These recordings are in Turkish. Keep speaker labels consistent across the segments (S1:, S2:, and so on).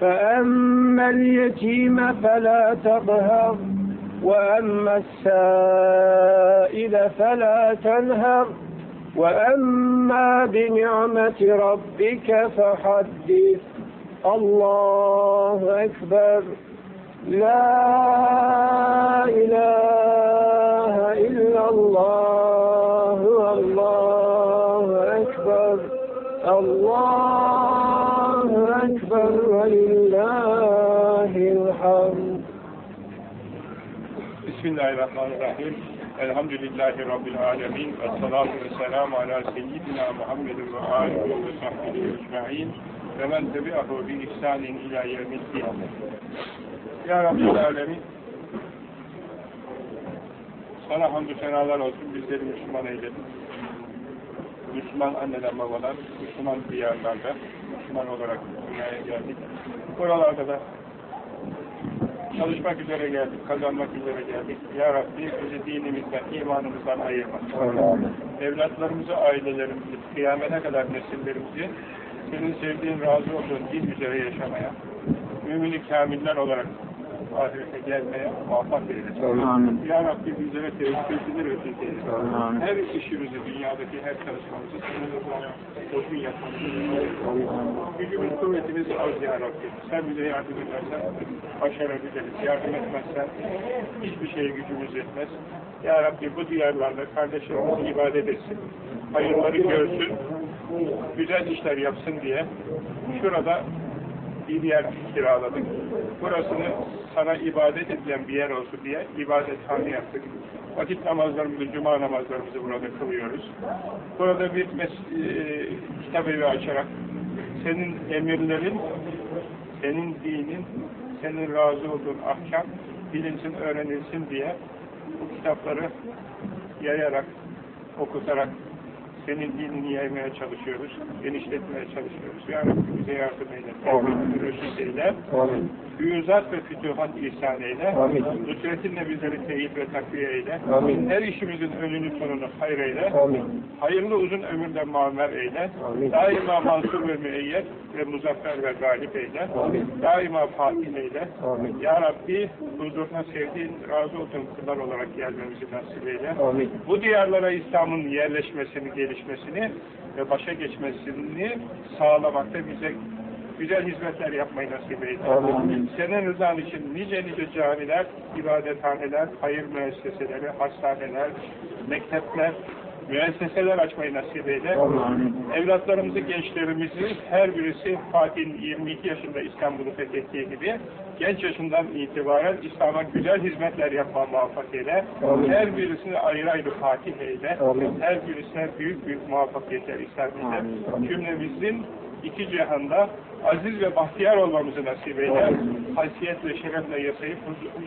S1: فأما اليتيم فلا تقهر وأما السائل فلا تنهر وأما بنعمة ربك فحدث. الله أكبر. لا إله إلا الله والله أكبر. الله أكبر ولله الحمد
S2: Bismillahirrahmanirrahim. Elhamdülillahi Rabbil alemin. Ve salatu ve selamu ala seyyidina Muhammedin ve alihi ve sahbihi ecma'in. Ve men tebi'ahu bi ihsanin ila yevmiddin. Ya Rabbil alemin. Sana hamdü senalar olsun. Bizleri Müslüman eyledin. Müslüman anneler babalar, Müslüman diyarlarda, Müslüman olarak dünyaya geldik. Buralarda da çalışmak üzere geldik, kazanmak üzere geldik. Ya Rabbi bizi dinimizden, imanımızdan ayırma. Evlatlarımızı, ailelerimizi, kıyamete kadar nesillerimizi senin sevdiğin, razı olduğun din üzere yaşamaya, mümin-i kamiller olarak ahirete gelmeye muvaffak eylesin.
S3: Amin.
S2: Ya Rabbi bizlere tevfiklidir ve tevfiklidir.
S3: Amin.
S2: Her işimizi, dünyadaki her çalışmamızı rızana uygun yapmamızı Gücümüz, kuvvetimiz az ya Rabbi. Sen bize yardım edersen başarabiliriz. Yardım etmezsen hiçbir şeye gücümüz yetmez. Ya Rabbi bu diyarlarda kardeşlerimiz ibadet etsin. Hayırları görsün. Güzel işler yapsın diye şurada bir yer kiraladık. Burasını sana ibadet edilen bir yer olsun diye ibadethane yaptık. Vakit namazlarımızı, cuma namazlarımızı burada kılıyoruz. Burada bir mes e, kitap evi açarak senin emirlerin, senin dinin, senin razı olduğun ahkam bilinsin, öğrenilsin diye bu kitapları yayarak, okutarak senin dinini yaymaya çalışıyoruz, genişletmeye çalışıyoruz. Ya Rabbi bize yardım eyle,
S3: Amin.
S2: rüşit eyle,
S3: Amin.
S2: büyüzat ve fütühat ihsan eyle,
S3: Amin.
S2: nusretinle bizleri teyit ve takviye eyle,
S3: Amin.
S2: her işimizin önünü sonunu hayır eyle,
S3: Amin.
S2: hayırlı uzun ömürden muammer eyle,
S3: Amin.
S2: daima mansur ve müeyyet ve muzaffer ve galip eyle,
S3: Amin.
S2: daima fatih eyle,
S3: Amin.
S2: Ya Rabbi huzuruna sevdiğin, razı olduğun kullar olarak gelmemizi nasip eyle.
S3: Amin.
S2: Bu diyarlara İslam'ın yerleşmesini, gelişmesini ve başa geçmesini sağlamakta bize güzel hizmetler yapmayı nasip eyle.
S3: Amin.
S2: Senin rızan için nice nice camiler, ibadethaneler, hayır müesseseleri, hastaneler, mektepler, müesseseler açmayı nasip eyle. Evlatlarımızı, gençlerimizi her birisi Fatih'in 22 yaşında İstanbul'u fethettiği gibi genç yaşından itibaren İslam'a güzel hizmetler yapma muvaffak eyle. Her birisini ayrı ayrı Fatih eyle. Her birisine büyük büyük muvaffakiyetler ihsan eyle. Cümlemizin iki cihanda aziz ve bahtiyar olmamızı nasip eyle.
S3: Amin.
S2: Haysiyet ve şerefle yaşayıp,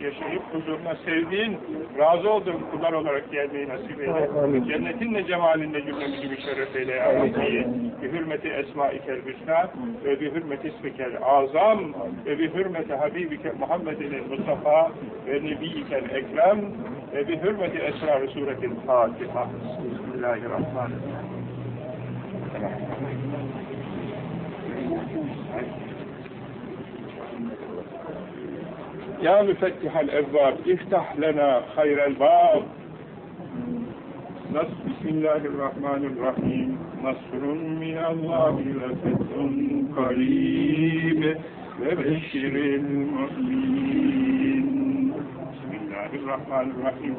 S2: yaşayıp huzuruna sevdiğin, razı olduğun kullar olarak gelmeyi nasip eyle.
S3: Amin.
S2: Cennetinle cemalinle cümlemizi müşerref eyle ya Rabbi. Bi hürmeti esmaikel hüsna ve bi hürmeti ismikel azam ve bi hürmeti habibike Muhammedin Mustafa ve nebiyikel ekrem ve bi hürmeti esrar-ı suretil Fatiha. Bismillahirrahmanirrahim. يا مفتح الأبواب افتح لنا خير الباب. نص بسم الله الرحمن الرحيم. نصر من الله لفتح قريب. وبشر
S1: المؤمنين. بسم الله الرحمن الرحيم.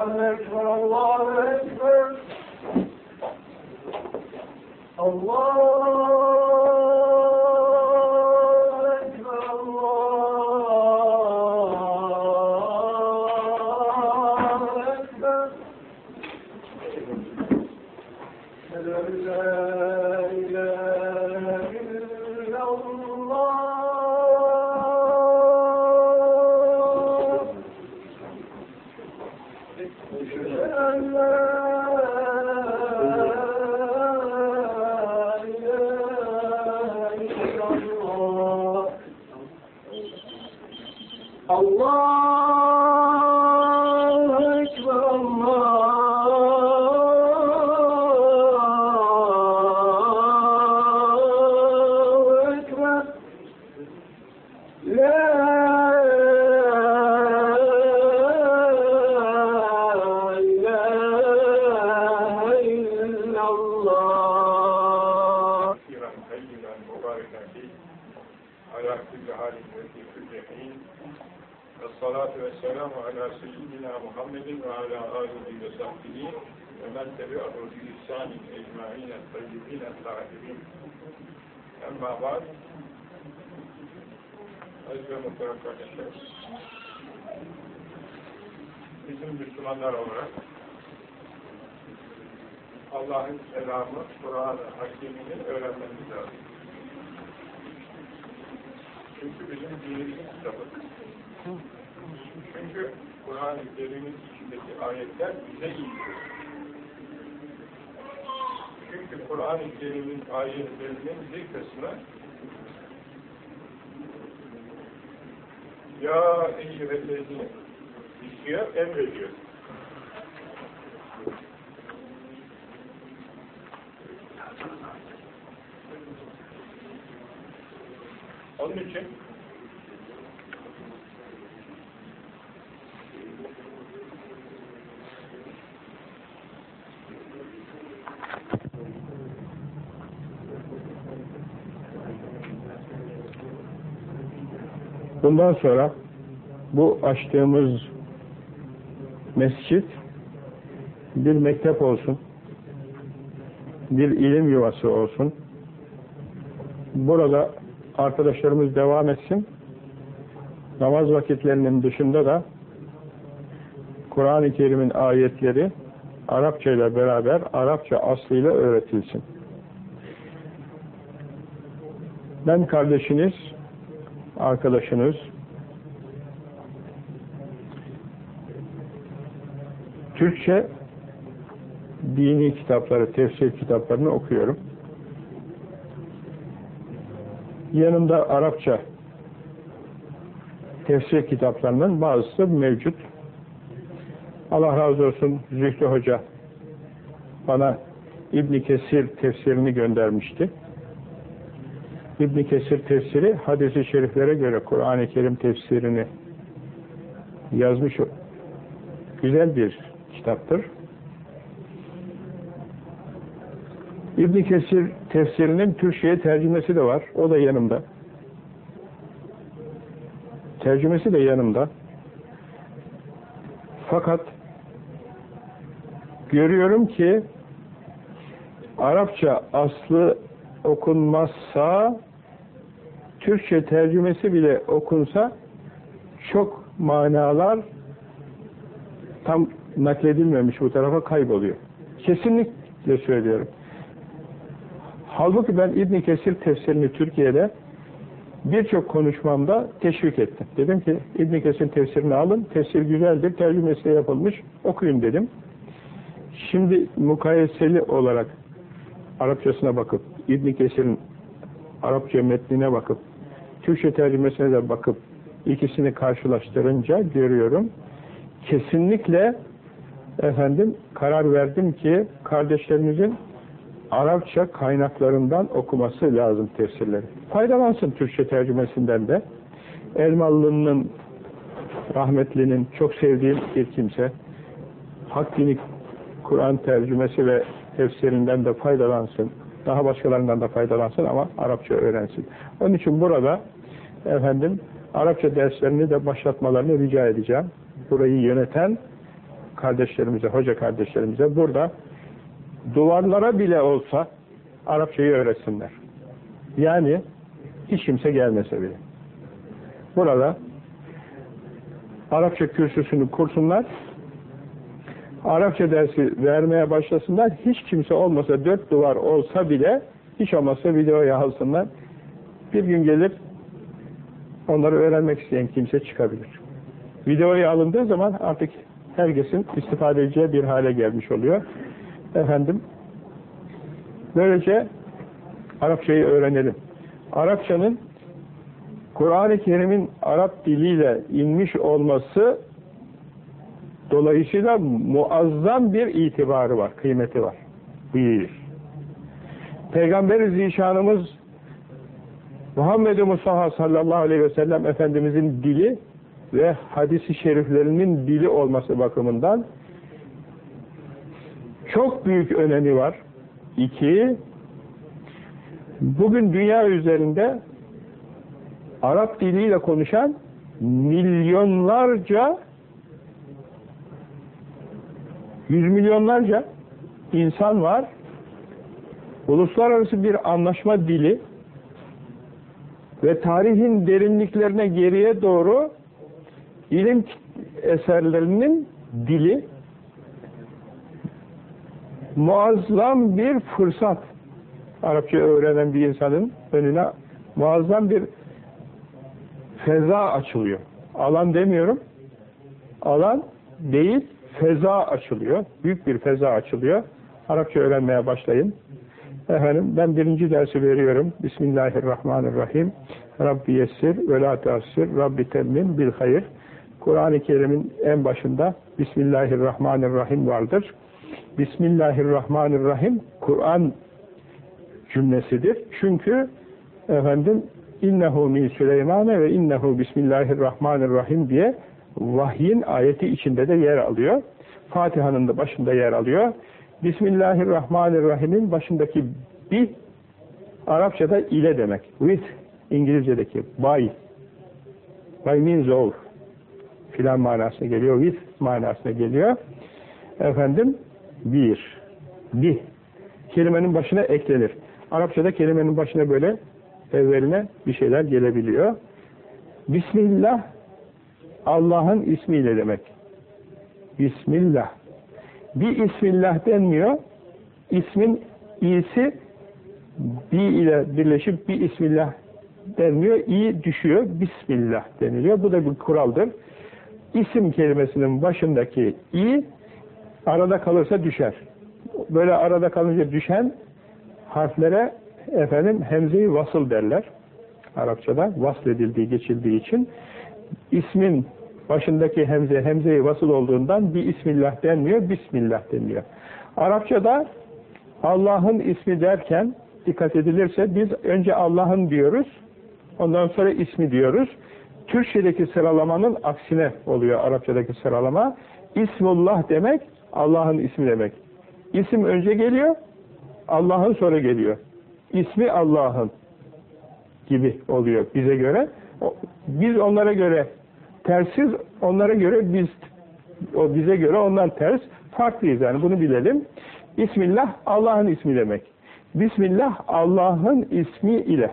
S1: الله أكبر الله الله أكبر. الله أكبر لا إله إلا الله.
S2: على كل حال وفي كل حين Esselatu vesselamu ala seyyidina Muhammedin ve ala alihi ve sahbihi ve men tebi'ahu bi ihsanin ecma'ine tayyibine tahirin. Emma var. Aziz ve muhterem kardeşler. Bizim Müslümanlar olarak Allah'ın selamı, Kur'an-ı Hakimini öğrenmemiz lazım. Çünkü bizim dinimiz kitabı. Çünkü Kur'an-ı Kerim'in içindeki ayetler bize ilgili. Çünkü Kur'an-ı Kerim'in ayetlerinin bir kısmı Ya eyyühellezine istiyor, emrediyor. Onun için
S3: Bundan sonra bu açtığımız mescit bir mektep olsun, bir ilim yuvası olsun. Burada arkadaşlarımız devam etsin. Namaz vakitlerinin dışında da Kur'an-ı Kerim'in ayetleri Arapça ile beraber Arapça aslıyla öğretilsin. Ben kardeşiniz, arkadaşınız, Türkçe dini kitapları, tefsir kitaplarını okuyorum. Yanımda Arapça tefsir kitaplarının bazısı mevcut. Allah razı olsun Zühtü Hoca bana İbn Kesir tefsirini göndermişti. İbn Kesir tefsiri hadis-i şeriflere göre Kur'an-ı Kerim tefsirini yazmış güzel bir kitaptır. İbn Kesir tefsirinin Türkçe'ye tercümesi de var. O da yanımda. Tercümesi de yanımda. Fakat görüyorum ki Arapça aslı okunmazsa Türkçe tercümesi bile okunsa çok manalar tam nakledilmemiş bu tarafa kayboluyor. Kesinlikle söylüyorum. Halbuki ben İbn Kesir tefsirini Türkiye'de birçok konuşmamda teşvik ettim. Dedim ki İbn Kesir tefsirini alın, tefsir güzeldir, tercümesi de yapılmış, okuyun dedim. Şimdi mukayeseli olarak Arapçasına bakıp, İbn Kesir'in Arapça metnine bakıp, Türkçe tercümesine de bakıp, ikisini karşılaştırınca görüyorum. Kesinlikle efendim karar verdim ki kardeşlerimizin Arapça kaynaklarından okuması lazım tefsirleri. Faydalansın Türkçe tercümesinden de. Elmalı'nın rahmetlinin çok sevdiğim bir kimse. Hak dini Kur'an tercümesi ve tefsirinden de faydalansın. Daha başkalarından da faydalansın ama Arapça öğrensin. Onun için burada efendim Arapça derslerini de başlatmalarını rica edeceğim. Burayı yöneten kardeşlerimize, hoca kardeşlerimize burada duvarlara bile olsa Arapçayı öğretsinler. Yani hiç kimse gelmese bile. Burada Arapça kürsüsünü kursunlar, Arapça dersi vermeye başlasınlar, hiç kimse olmasa, dört duvar olsa bile, hiç olmazsa videoya alsınlar. Bir gün gelir, onları öğrenmek isteyen kimse çıkabilir. Videoya alındığı zaman artık herkesin istifade edeceği bir hale gelmiş oluyor. Efendim, böylece Arapçayı öğrenelim. Arapçanın Kur'an-ı Kerim'in Arap diliyle inmiş olması dolayısıyla muazzam bir itibarı var, kıymeti var. Bir. Peygamber-i Zişanımız Muhammed-i Mustafa sallallahu aleyhi ve sellem Efendimizin dili ve hadisi şeriflerinin dili olması bakımından çok büyük önemi var. İki, bugün dünya üzerinde Arap diliyle konuşan milyonlarca yüz milyonlarca insan var. Uluslararası bir anlaşma dili ve tarihin derinliklerine geriye doğru ilim eserlerinin dili muazzam bir fırsat Arapça öğrenen bir insanın önüne muazzam bir feza açılıyor. Alan demiyorum. Alan değil, feza açılıyor. Büyük bir feza açılıyor. Arapça öğrenmeye başlayın. Efendim ben birinci dersi veriyorum. Bismillahirrahmanirrahim. Rabbi yessir ve la teassir. Rabbi temmim bil hayır. Kur'an-ı Kerim'in en başında Bismillahirrahmanirrahim vardır. Bismillahirrahmanirrahim Kur'an cümlesidir. Çünkü efendim innehu min Süleymane ve innehu bismillahirrahmanirrahim diye vahyin ayeti içinde de yer alıyor. Fatiha'nın da başında yer alıyor. Bismillahirrahmanirrahim'in başındaki bi Arapçada ile demek. With İngilizce'deki by by means of filan manasına geliyor. With manasına geliyor. Efendim bir bi kelimenin başına eklenir. Arapçada kelimenin başına böyle evveline bir şeyler gelebiliyor. Bismillah Allah'ın ismiyle demek. Bismillah. Bir ismillah denmiyor. İsmin iyisi bir ile birleşip bir ismillah denmiyor. İyi düşüyor. Bismillah deniliyor. Bu da bir kuraldır. İsim kelimesinin başındaki i arada kalırsa düşer. Böyle arada kalınca düşen harflere efendim hemze-i vasıl derler. Arapçada vasledildiği, geçildiği için ismin başındaki hemze, hemze-i vasıl olduğundan bir ismillah denmiyor, bismillah deniliyor. Arapçada Allah'ın ismi derken dikkat edilirse biz önce Allah'ın diyoruz, ondan sonra ismi diyoruz. Türkçedeki sıralamanın aksine oluyor Arapçadaki sıralama. İsmullah demek Allah'ın ismi demek. İsim önce geliyor, Allah'ın sonra geliyor. İsmi Allah'ın gibi oluyor bize göre. Biz onlara göre tersiz, onlara göre biz o bize göre onlar ters, farklıyız yani bunu bilelim. Bismillah Allah'ın ismi demek. Bismillah Allah'ın ismi ile